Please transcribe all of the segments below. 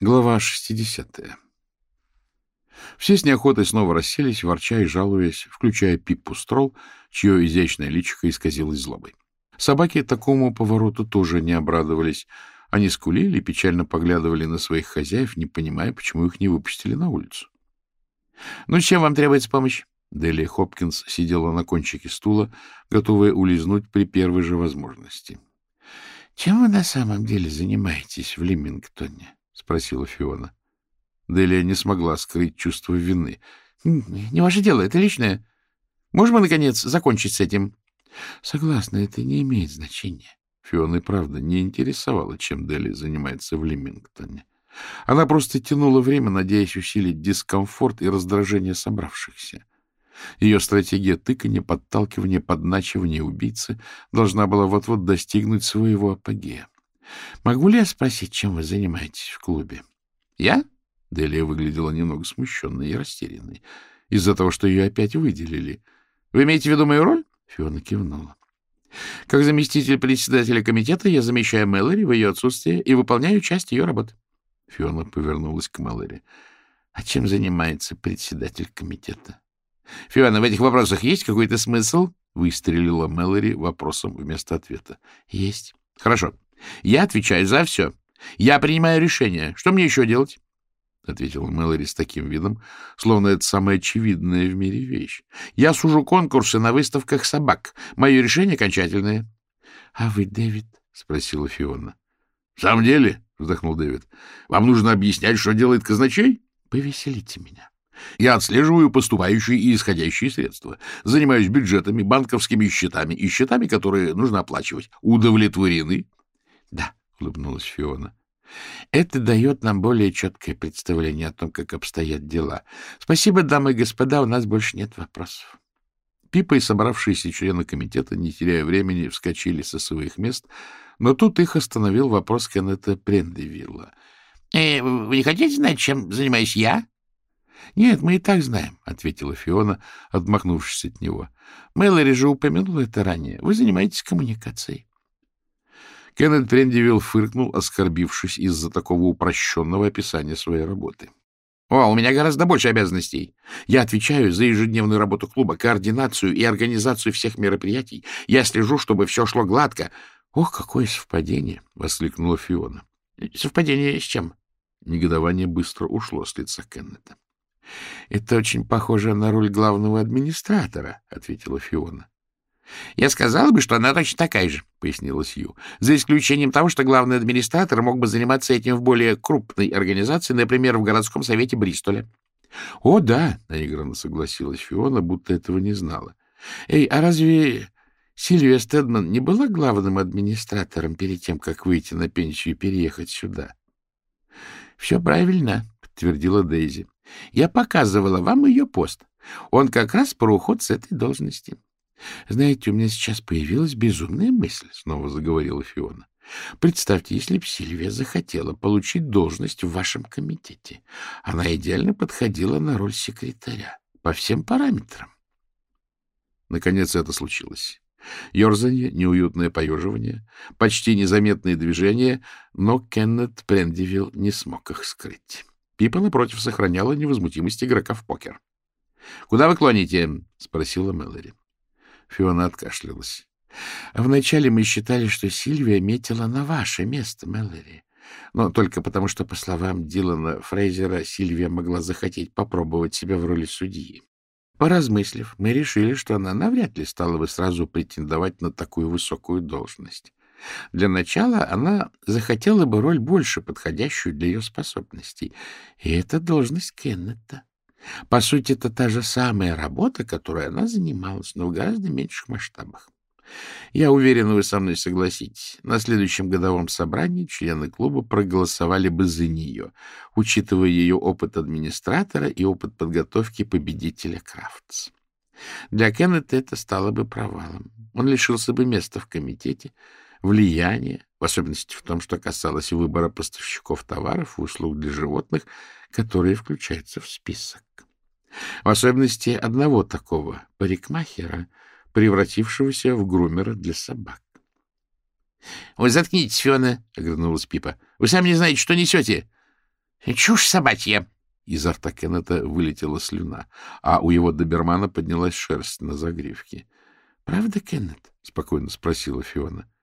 Глава 60. Все с неохотой снова расселись, ворча и жалуясь, включая Пиппу Строл, чье изящное личико исказилось злобой. Собаки такому повороту тоже не обрадовались. Они скулили, печально поглядывали на своих хозяев, не понимая, почему их не выпустили на улицу. — Ну, чем вам требуется помощь? Делия Хопкинс сидела на кончике стула, готовая улизнуть при первой же возможности. — Чем вы на самом деле занимаетесь в Лимингтоне? — спросила Фиона. Делия не смогла скрыть чувство вины. — Не ваше дело, это личное. Можем мы, наконец, закончить с этим? — Согласна, это не имеет значения. Фиона и правда не интересовала, чем Дели занимается в Лимингтоне. Она просто тянула время, надеясь усилить дискомфорт и раздражение собравшихся. Ее стратегия тыкания, подталкивания, подначивания убийцы должна была вот-вот достигнуть своего апогея. — Могу ли я спросить, чем вы занимаетесь в клубе? — Я? — Делия выглядела немного смущенной и растерянной из-за того, что ее опять выделили. — Вы имеете в виду мою роль? Фиона кивнула. — Как заместитель председателя комитета я замещаю Мэлори в ее отсутствие и выполняю часть ее работы. Фиона повернулась к Мэлори. — А чем занимается председатель комитета? — Фиона, в этих вопросах есть какой-то смысл? — выстрелила Мэлори вопросом вместо ответа. — Есть. — Хорошо. Я отвечаю за все. Я принимаю решение. Что мне еще делать? — ответила Мэлори с таким видом, словно это самая очевидная в мире вещь. — Я сужу конкурсы на выставках собак. Мое решение окончательное. — А вы, Дэвид? — спросила Фиона. — В самом деле, — вздохнул Дэвид, — вам нужно объяснять, что делает казначей? — Повеселите меня. Я отслеживаю поступающие и исходящие средства, занимаюсь бюджетами, банковскими счетами и счетами, которые нужно оплачивать. Удовлетворены? — Да, — улыбнулась Фиона. — Это дает нам более четкое представление о том, как обстоят дела. Спасибо, дамы и господа, у нас больше нет вопросов. Пипа и собравшиеся члены комитета, не теряя времени, вскочили со своих мест, но тут их остановил вопрос Кеннета Прендевилла. «Э, — Вы не хотите знать, чем занимаюсь я? — Нет, мы и так знаем, — ответила Фиона, отмахнувшись от него. — Мэлори же упомянул это ранее. Вы занимаетесь коммуникацией. Кеннет Прендивилл фыркнул, оскорбившись из-за такого упрощенного описания своей работы. — О, у меня гораздо больше обязанностей. Я отвечаю за ежедневную работу клуба, координацию и организацию всех мероприятий. Я слежу, чтобы все шло гладко. — Ох, какое совпадение! — воскликнула Фиона. — Совпадение с чем? Негодование быстро ушло с лица Кеннета. — Это очень похоже на роль главного администратора, — ответила Фиона. — Я сказала бы, что она точно такая же, — пояснила Сью, — за исключением того, что главный администратор мог бы заниматься этим в более крупной организации, например, в городском совете Бристоля. — О, да, — наигранно согласилась Фиона, будто этого не знала. — Эй, а разве Сильвия Стедман не была главным администратором перед тем, как выйти на пенсию и переехать сюда? — Все правильно, — подтвердила Дейзи. — Я показывала вам ее пост. Он как раз про уход с этой должности. —— Знаете, у меня сейчас появилась безумная мысль, — снова заговорила Фиона. — Представьте, если б Сильвия захотела получить должность в вашем комитете. Она идеально подходила на роль секретаря по всем параметрам. Наконец это случилось. Ёрзанье, неуютное поеживание, почти незаметные движения, но Кеннет Прендивилл не смог их скрыть. Пипа, напротив, сохраняла невозмутимость игрока в покер. — Куда вы клоните? — спросила Мэлори. Фиона откашлялась. — Вначале мы считали, что Сильвия метила на ваше место, Мэлори. Но только потому, что, по словам Дилана Фрейзера, Сильвия могла захотеть попробовать себя в роли судьи. Поразмыслив, мы решили, что она навряд ли стала бы сразу претендовать на такую высокую должность. Для начала она захотела бы роль больше подходящую для ее способностей. И это должность Кеннета. По сути, это та же самая работа, которой она занималась, но в гораздо меньших масштабах. Я уверен, вы со мной согласитесь. На следующем годовом собрании члены клуба проголосовали бы за нее, учитывая ее опыт администратора и опыт подготовки победителя Крафтс. Для Кеннета это стало бы провалом. Он лишился бы места в комитете, влияния, в особенности в том, что касалось выбора поставщиков товаров и услуг для животных, которые включаются в список. В особенности одного такого парикмахера, превратившегося в грумера для собак. — Вы заткнитесь, Фиона, — огрызнулась Пипа. — Вы сами не знаете, что несете. — Чушь собачья! Изо рта Кеннета вылетела слюна, а у его добермана поднялась шерсть на загривке. — Правда, Кеннет? — спокойно спросила Фиона. —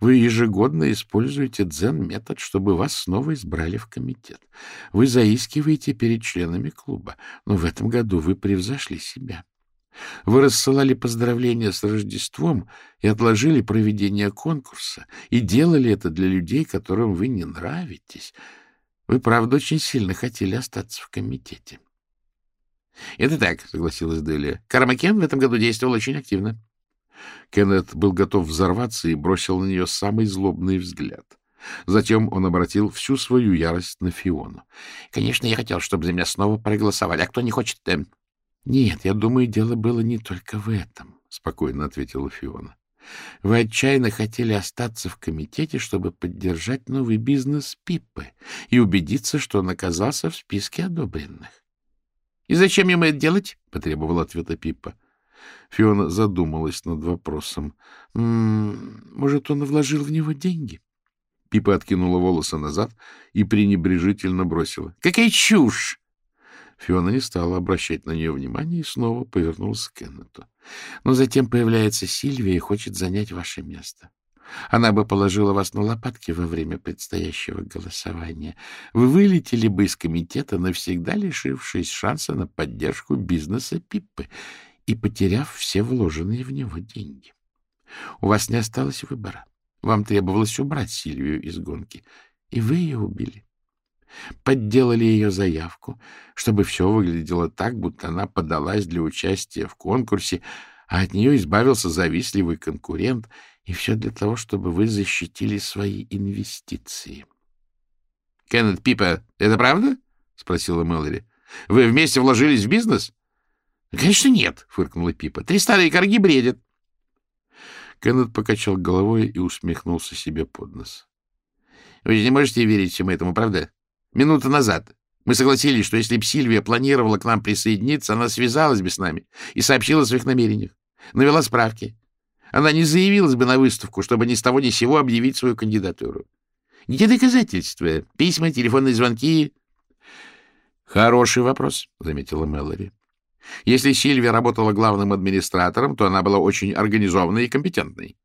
Вы ежегодно используете дзен-метод, чтобы вас снова избрали в комитет. Вы заискиваете перед членами клуба, но в этом году вы превзошли себя. Вы рассылали поздравления с Рождеством и отложили проведение конкурса, и делали это для людей, которым вы не нравитесь. Вы, правда, очень сильно хотели остаться в комитете. — Это так, — согласилась Делия. — Кармакен в этом году действовал очень активно. Кеннет был готов взорваться и бросил на нее самый злобный взгляд. Затем он обратил всю свою ярость на Фиону. — Конечно, я хотел, чтобы за меня снова проголосовали. А кто не хочет... Э... — Нет, я думаю, дело было не только в этом, — спокойно ответила Фиона. Вы отчаянно хотели остаться в комитете, чтобы поддержать новый бизнес Пиппы и убедиться, что он оказался в списке одобренных. — И зачем ему это делать? — потребовал ответа Пиппа. Фиона задумалась над вопросом. «М -м, может, он вложил в него деньги? Пипа откинула волосы назад и пренебрежительно бросила. — Какая чушь! Фиона не стала обращать на нее внимания и снова повернулась к Кеннету. Но затем появляется Сильвия и хочет занять ваше место. Она бы положила вас на лопатки во время предстоящего голосования. Вы вылетели бы из комитета, навсегда лишившись шанса на поддержку бизнеса Пиппы и потеряв все вложенные в него деньги. У вас не осталось выбора. Вам требовалось убрать Сильвию из гонки, и вы ее убили. Подделали ее заявку, чтобы все выглядело так, будто она подалась для участия в конкурсе, а от нее избавился завистливый конкурент, и все для того, чтобы вы защитили свои инвестиции. — Кеннет Пипа, это правда? — спросила Мэлори. — Вы вместе вложились в бизнес? — Конечно, нет, — фыркнула Пипа. — Три старые корги бредят. Кеннет покачал головой и усмехнулся себе под нос. — Вы же не можете верить всему этому, правда? Минуту назад мы согласились, что если б Сильвия планировала к нам присоединиться, она связалась бы с нами и сообщила о своих намерениях, навела справки. Она не заявилась бы на выставку, чтобы ни с того ни сего объявить свою кандидатуру. Где доказательства? Письма, телефонные звонки? — Хороший вопрос, — заметила Мэлори. Если Сильвия работала главным администратором, то она была очень организованной и компетентной.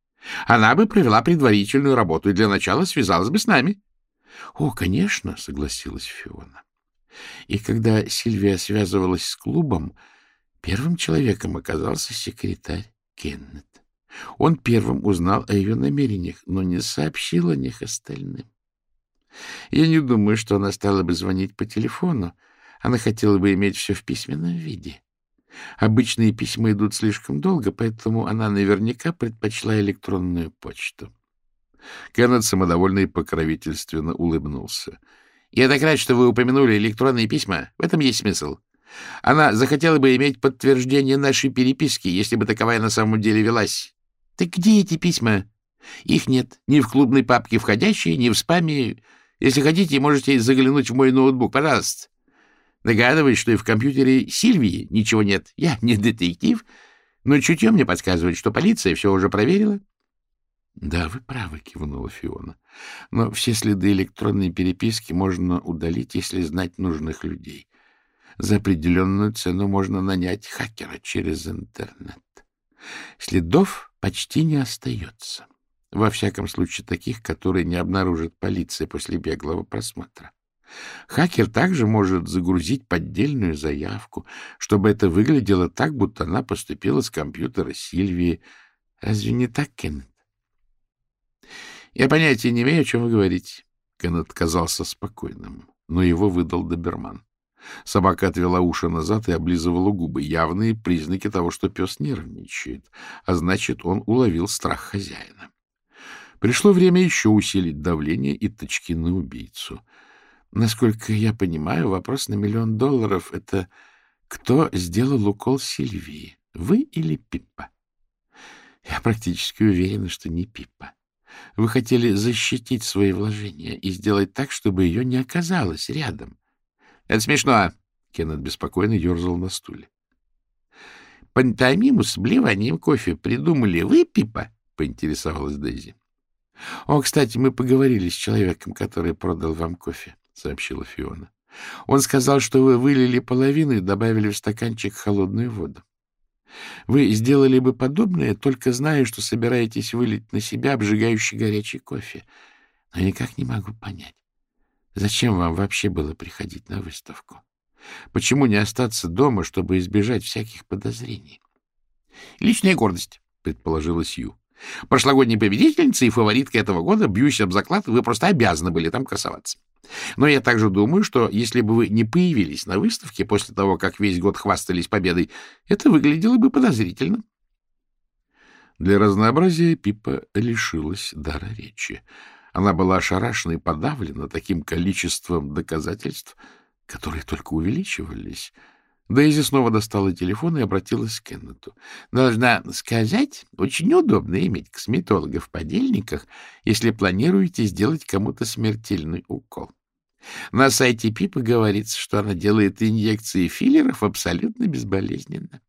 Она бы провела предварительную работу и для начала связалась бы с нами. — О, конечно, — согласилась Фиона. И когда Сильвия связывалась с клубом, первым человеком оказался секретарь Кеннет. Он первым узнал о ее намерениях, но не сообщил о них остальным. Я не думаю, что она стала бы звонить по телефону. Она хотела бы иметь все в письменном виде. Обычные письма идут слишком долго, поэтому она наверняка предпочла электронную почту. Кеннет самодовольно и покровительственно улыбнулся. — Я так рад, что вы упомянули электронные письма. В этом есть смысл. Она захотела бы иметь подтверждение нашей переписки, если бы таковая на самом деле велась. — Так где эти письма? — Их нет. Ни в клубной папке входящие, ни в спаме. Если хотите, можете заглянуть в мой ноутбук. Пожалуйста. Догадываюсь, что и в компьютере Сильвии ничего нет. Я не детектив, но чутье мне подсказывает, что полиция все уже проверила. — Да, вы правы, — кивнула Фиона. — Но все следы электронной переписки можно удалить, если знать нужных людей. За определенную цену можно нанять хакера через интернет. Следов почти не остается. Во всяком случае, таких, которые не обнаружит полиция после беглого просмотра. Хакер также может загрузить поддельную заявку, чтобы это выглядело так, будто она поступила с компьютера Сильвии. Разве не так, Кеннет? — Я понятия не имею, о чем вы говорите. Кеннет казался спокойным, но его выдал доберман. Собака отвела уши назад и облизывала губы. Явные признаки того, что пес нервничает, а значит, он уловил страх хозяина. Пришло время еще усилить давление и точки на убийцу — Насколько я понимаю, вопрос на миллион долларов — это кто сделал укол Сильвии, вы или Пиппа? Я практически уверена, что не Пиппа. Вы хотели защитить свои вложения и сделать так, чтобы ее не оказалось рядом. — Это смешно. Кеннет беспокойно ерзал на стуле. — Пантомиму с блеванием кофе придумали вы, Пиппа? — поинтересовалась Дейзи. — О, кстати, мы поговорили с человеком, который продал вам кофе. — сообщила Фиона. — Он сказал, что вы вылили половину и добавили в стаканчик холодную воду. Вы сделали бы подобное, только зная, что собираетесь вылить на себя обжигающий горячий кофе. Но никак не могу понять, зачем вам вообще было приходить на выставку? Почему не остаться дома, чтобы избежать всяких подозрений? — Личная гордость, — предположила Сью. Прошлогодней победительницей и фавориткой этого года, бьюсь об заклад, вы просто обязаны были там красоваться. Но я также думаю, что если бы вы не появились на выставке после того, как весь год хвастались победой, это выглядело бы подозрительно. Для разнообразия Пипа лишилась дара речи. Она была ошарашена и подавлена таким количеством доказательств, которые только увеличивались — Дейзи снова достала телефон и обратилась к Кеннету. — Должна сказать, очень удобно иметь косметолога в подельниках, если планируете сделать кому-то смертельный укол. На сайте Пипа говорится, что она делает инъекции филлеров абсолютно безболезненно.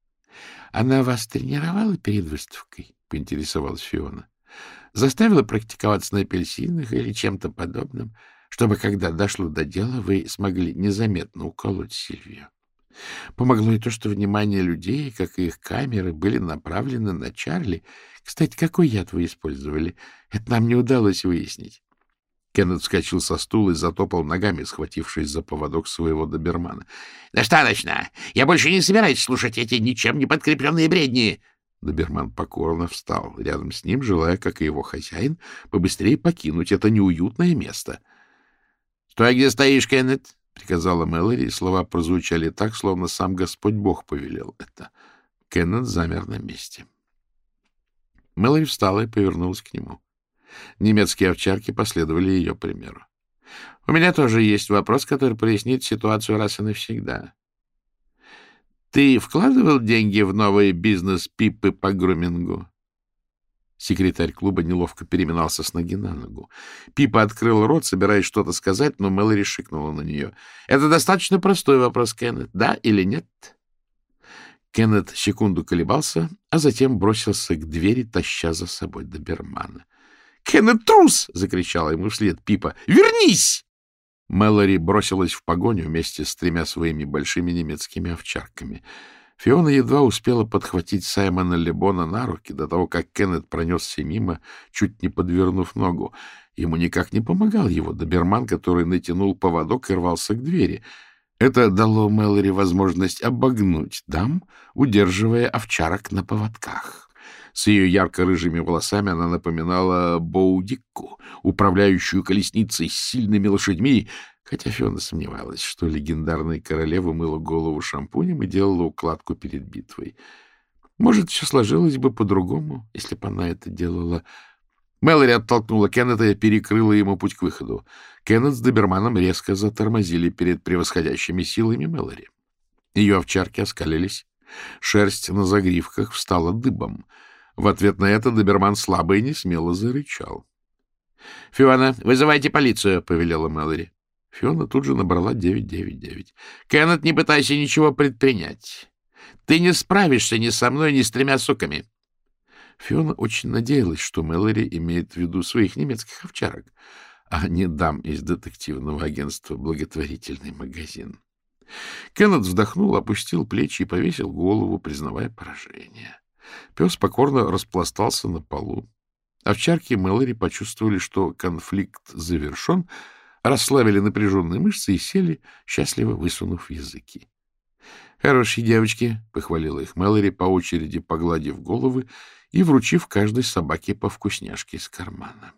— Она вас тренировала перед выставкой? — поинтересовалась Фиона. — Заставила практиковаться на апельсинах или чем-то подобным, чтобы, когда дошло до дела, вы смогли незаметно уколоть Сильвию? Помогло и то, что внимание людей, как и их камеры, были направлены на Чарли. Кстати, какой яд вы использовали? Это нам не удалось выяснить. Кеннет вскочил со стула и затопал ногами, схватившись за поводок своего добермана. — Достаточно! Я больше не собираюсь слушать эти ничем не подкрепленные бредни! Доберман покорно встал рядом с ним, желая, как и его хозяин, побыстрее покинуть это неуютное место. — Стой, где стоишь, Кеннет! — приказала Мэлори, и слова прозвучали так, словно сам Господь Бог повелел это. Кеннет замер на месте. Мэлори встала и повернулась к нему. Немецкие овчарки последовали ее примеру. — У меня тоже есть вопрос, который прояснит ситуацию раз и навсегда. Ты вкладывал деньги в новый бизнес Пипы по грумингу? Секретарь клуба неловко переминался с ноги на ногу. Пипа открыл рот, собираясь что-то сказать, но Мэлори шикнула на нее. — Это достаточно простой вопрос, Кеннет. Да или нет? Кеннет секунду колебался, а затем бросился к двери, таща за собой добермана. — Кеннет трус! — закричала ему вслед Пипа. — Вернись! Мэлори бросилась в погоню вместе с тремя своими большими немецкими овчарками — Фиона едва успела подхватить Саймона Лебона на руки до того, как Кеннет пронесся мимо, чуть не подвернув ногу. Ему никак не помогал его доберман, который натянул поводок и рвался к двери. Это дало Мэлори возможность обогнуть дам, удерживая овчарок на поводках. С ее ярко-рыжими волосами она напоминала Боудикку, управляющую колесницей с сильными лошадьми, хотя Фиона сомневалась, что легендарная королева мыла голову шампунем и делала укладку перед битвой. Может, все сложилось бы по-другому, если бы она это делала. Мэлори оттолкнула Кеннета и перекрыла ему путь к выходу. Кеннет с Доберманом резко затормозили перед превосходящими силами Мэлори. Ее овчарки оскалились. Шерсть на загривках встала дыбом. В ответ на это Доберман слабо и несмело зарычал. — Фиона, вызывайте полицию, — повелела Мэлори. Фиона тут же набрала 999. — Кеннет, не пытайся ничего предпринять. Ты не справишься ни со мной, ни с тремя суками. Фиона очень надеялась, что Мэлори имеет в виду своих немецких овчарок, а не дам из детективного агентства «Благотворительный магазин». Кеннет вздохнул, опустил плечи и повесил голову, признавая поражение. Пес покорно распластался на полу. Овчарки Мэлори почувствовали, что конфликт завершен, расслабили напряженные мышцы и сели, счастливо высунув языки. — Хорошие девочки, — похвалила их Мэлори, по очереди погладив головы и вручив каждой собаке по вкусняшке из кармана.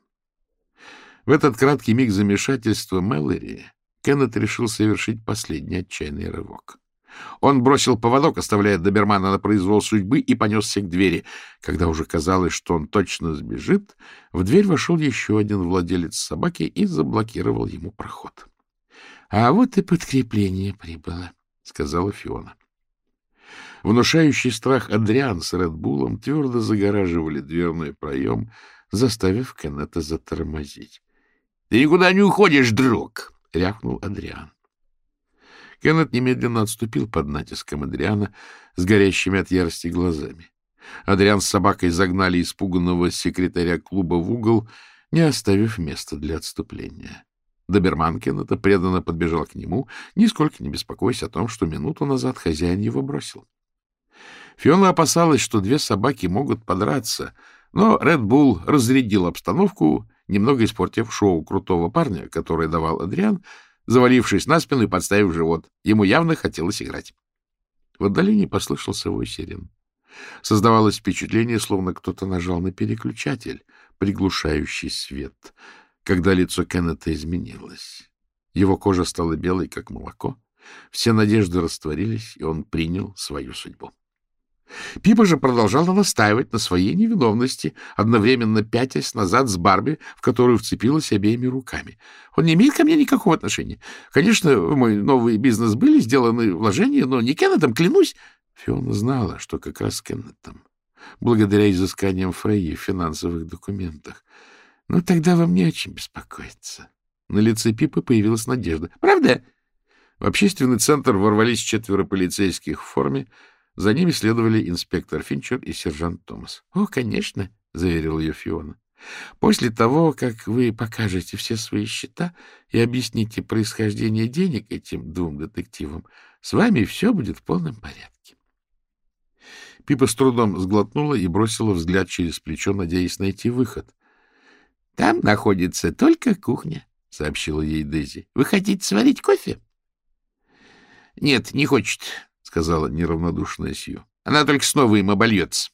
В этот краткий миг замешательства Мэлори Кеннет решил совершить последний отчаянный рывок. Он бросил поводок, оставляя добермана на произвол судьбы, и понесся к двери. Когда уже казалось, что он точно сбежит, в дверь вошел еще один владелец собаки и заблокировал ему проход. — А вот и подкрепление прибыло, — сказала Фиона. Внушающий страх Адриан с Редбулом твердо загораживали дверной проем, заставив Кеннета затормозить. — Ты никуда не уходишь, друг! — рявкнул Адриан. Кеннет немедленно отступил под натиском Адриана с горящими от ярости глазами. Адриан с собакой загнали испуганного секретаря клуба в угол, не оставив места для отступления. Доберман Кеннета преданно подбежал к нему, нисколько не беспокоясь о том, что минуту назад хозяин его бросил. Фиона опасалась, что две собаки могут подраться, но Ред Булл разрядил обстановку, немного испортив шоу крутого парня, которое давал Адриан, завалившись на спину и подставив живот. Ему явно хотелось играть. В отдалении послышался вой сирен. Создавалось впечатление, словно кто-то нажал на переключатель, приглушающий свет, когда лицо Кеннета изменилось. Его кожа стала белой, как молоко. Все надежды растворились, и он принял свою судьбу. Пипа же продолжала настаивать на своей невиновности, одновременно пятясь назад с Барби, в которую вцепилась обеими руками. Он не имеет ко мне никакого отношения. Конечно, в мой новый бизнес были сделаны вложения, но не Кеннетом, клянусь. Фиона знала, что как раз Кеннетом, благодаря изысканиям Фрейи в финансовых документах. Ну, тогда вам не о чем беспокоиться. На лице Пипы появилась надежда. «Правда?» В общественный центр ворвались четверо полицейских в форме, за ними следовали инспектор Финчер и сержант Томас. — О, конечно, — заверил ее Фиона. — После того, как вы покажете все свои счета и объясните происхождение денег этим двум детективам, с вами все будет в полном порядке. Пипа с трудом сглотнула и бросила взгляд через плечо, надеясь найти выход. — Там находится только кухня, — сообщила ей Дейзи. — Вы хотите сварить кофе? — Нет, не хочет, сказала неравнодушная Сью. Она только снова им обольется.